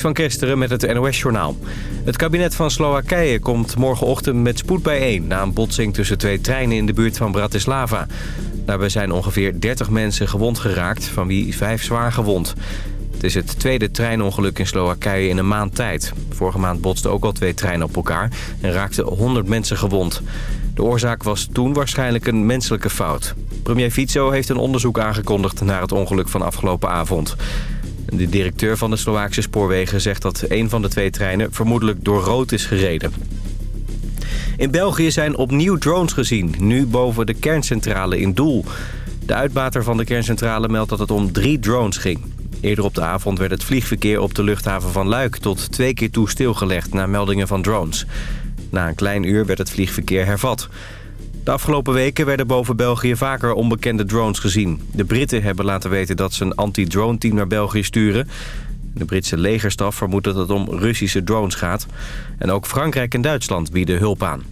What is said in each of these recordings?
Van Kesteren met het NOS-journaal. Het kabinet van Slowakije komt morgenochtend met spoed bijeen... na een botsing tussen twee treinen in de buurt van Bratislava. Daarbij zijn ongeveer 30 mensen gewond geraakt, van wie vijf zwaar gewond. Het is het tweede treinongeluk in Slowakije in een maand tijd. Vorige maand botsten ook al twee treinen op elkaar en raakten 100 mensen gewond. De oorzaak was toen waarschijnlijk een menselijke fout. Premier Fico heeft een onderzoek aangekondigd naar het ongeluk van afgelopen avond. De directeur van de Slovaakse spoorwegen zegt dat een van de twee treinen vermoedelijk door rood is gereden. In België zijn opnieuw drones gezien, nu boven de kerncentrale in Doel. De uitbater van de kerncentrale meldt dat het om drie drones ging. Eerder op de avond werd het vliegverkeer op de luchthaven van Luik tot twee keer toe stilgelegd na meldingen van drones. Na een klein uur werd het vliegverkeer hervat. De afgelopen weken werden boven België vaker onbekende drones gezien. De Britten hebben laten weten dat ze een anti-drone team naar België sturen. De Britse legerstaf vermoedt dat het om Russische drones gaat. En ook Frankrijk en Duitsland bieden hulp aan.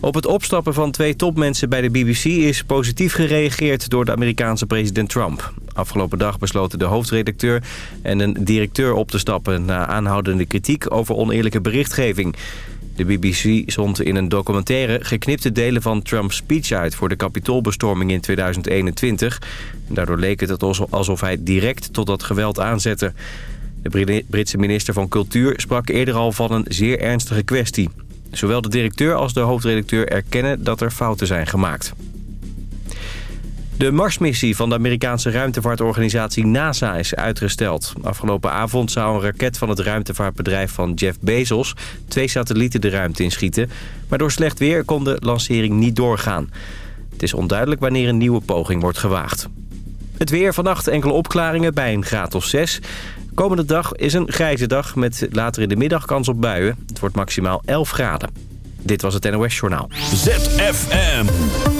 Op het opstappen van twee topmensen bij de BBC is positief gereageerd door de Amerikaanse president Trump. Afgelopen dag besloten de hoofdredacteur en een directeur op te stappen... na aanhoudende kritiek over oneerlijke berichtgeving. De BBC zond in een documentaire geknipte delen van Trumps speech uit... voor de kapitoolbestorming in 2021. Daardoor leek het alsof hij direct tot dat geweld aanzette. De Britse minister van Cultuur sprak eerder al van een zeer ernstige kwestie. Zowel de directeur als de hoofdredacteur erkennen dat er fouten zijn gemaakt. De Marsmissie van de Amerikaanse ruimtevaartorganisatie NASA is uitgesteld. Afgelopen avond zou een raket van het ruimtevaartbedrijf van Jeff Bezos... twee satellieten de ruimte inschieten. Maar door slecht weer kon de lancering niet doorgaan. Het is onduidelijk wanneer een nieuwe poging wordt gewaagd. Het weer vannacht enkele opklaringen bij een graad of 6. Komende dag is een grijze dag met later in de middag kans op buien. Het wordt maximaal 11 graden. Dit was het NOS Journaal. ZFM.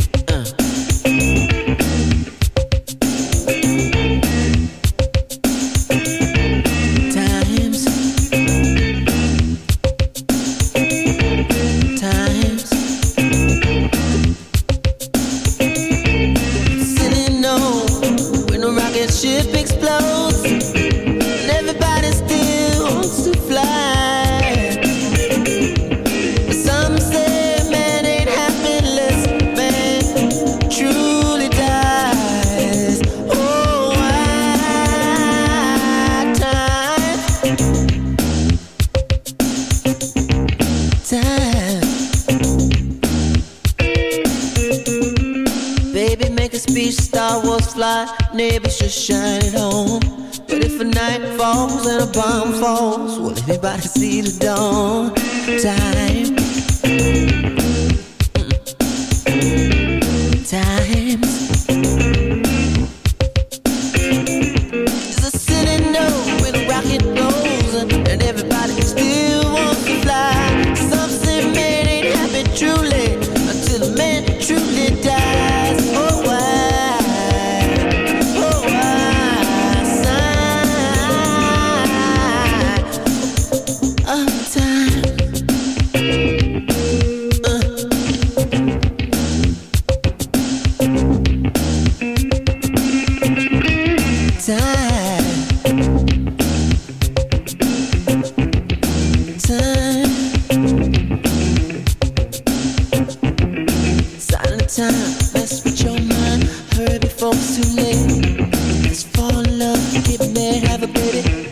can't have a baby.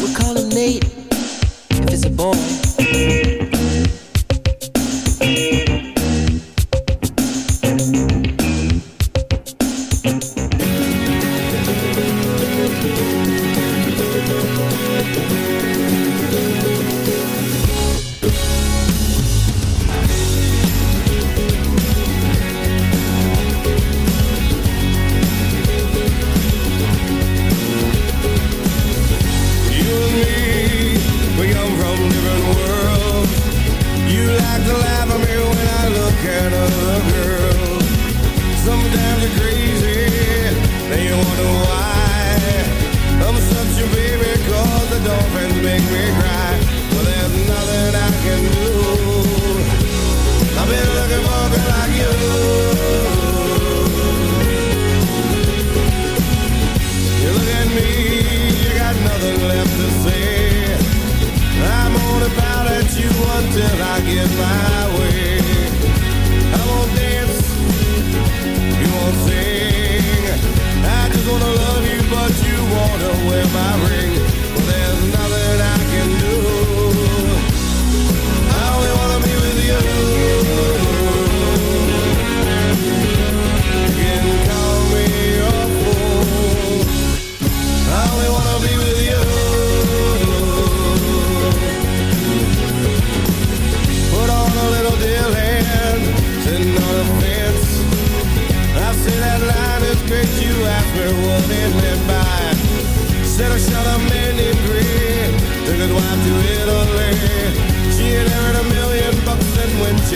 We call calling Nate.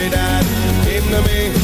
dat that de mee.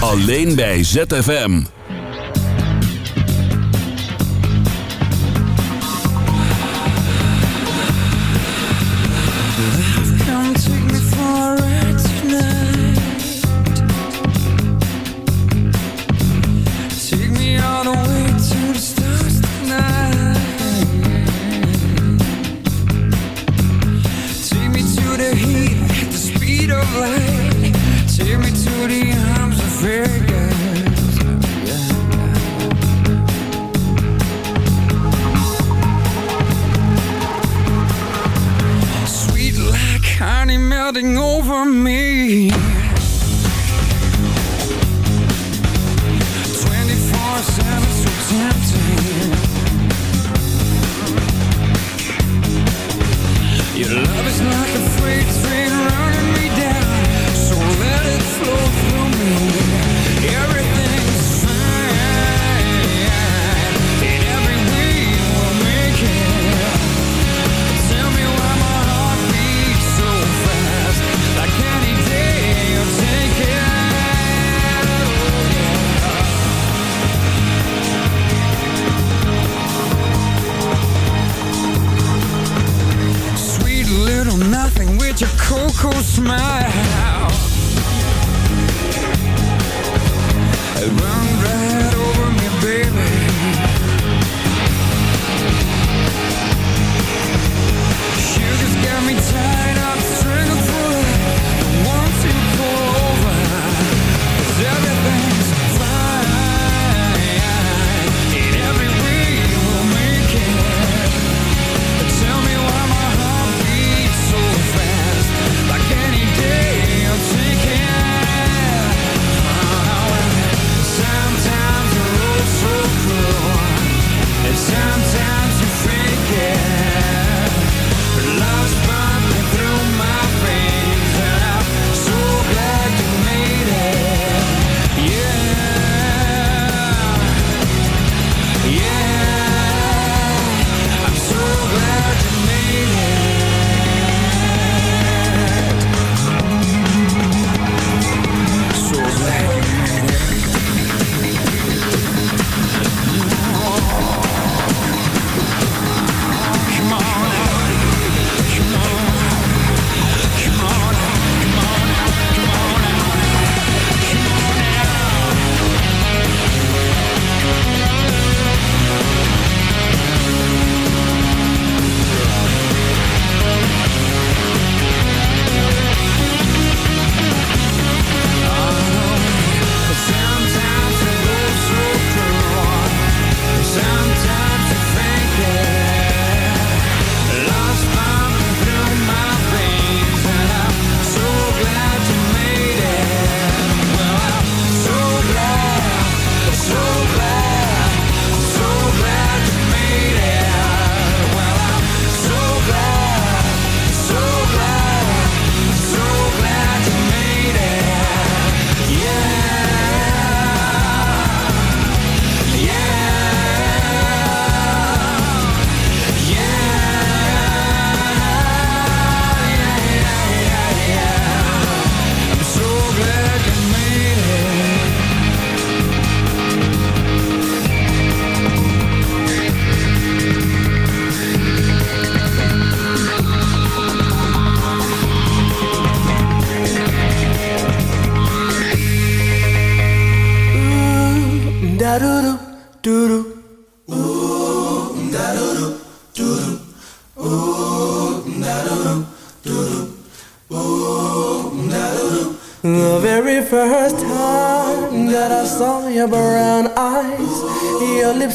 Alleen bij ZFM.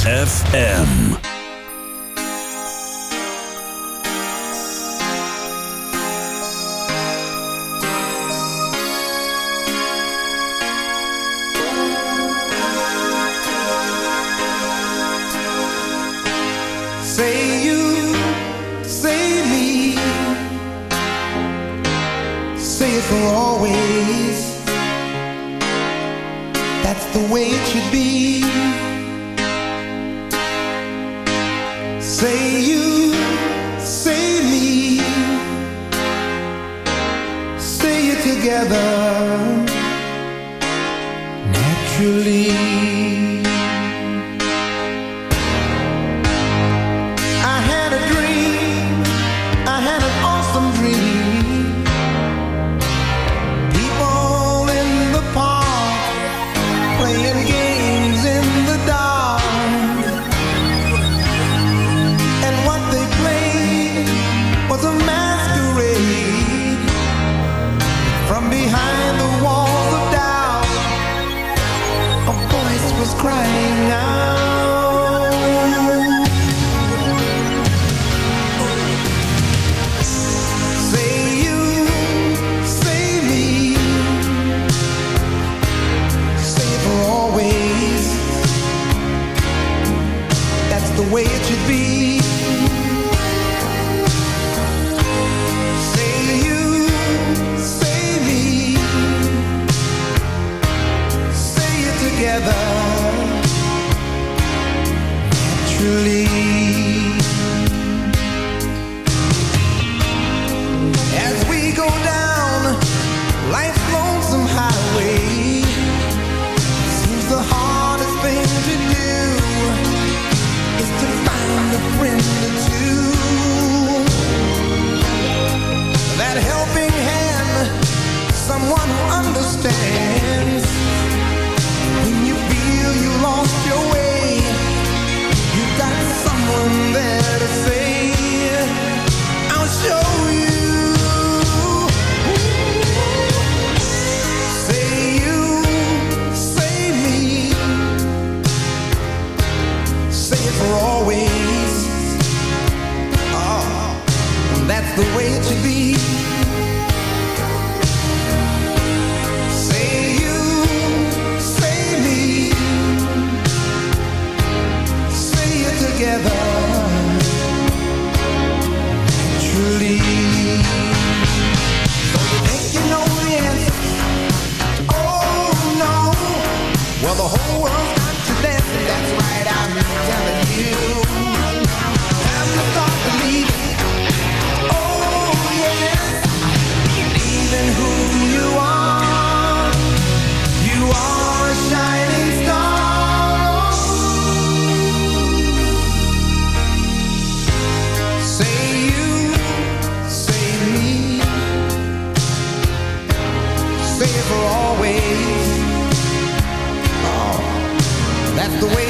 ZFM. the way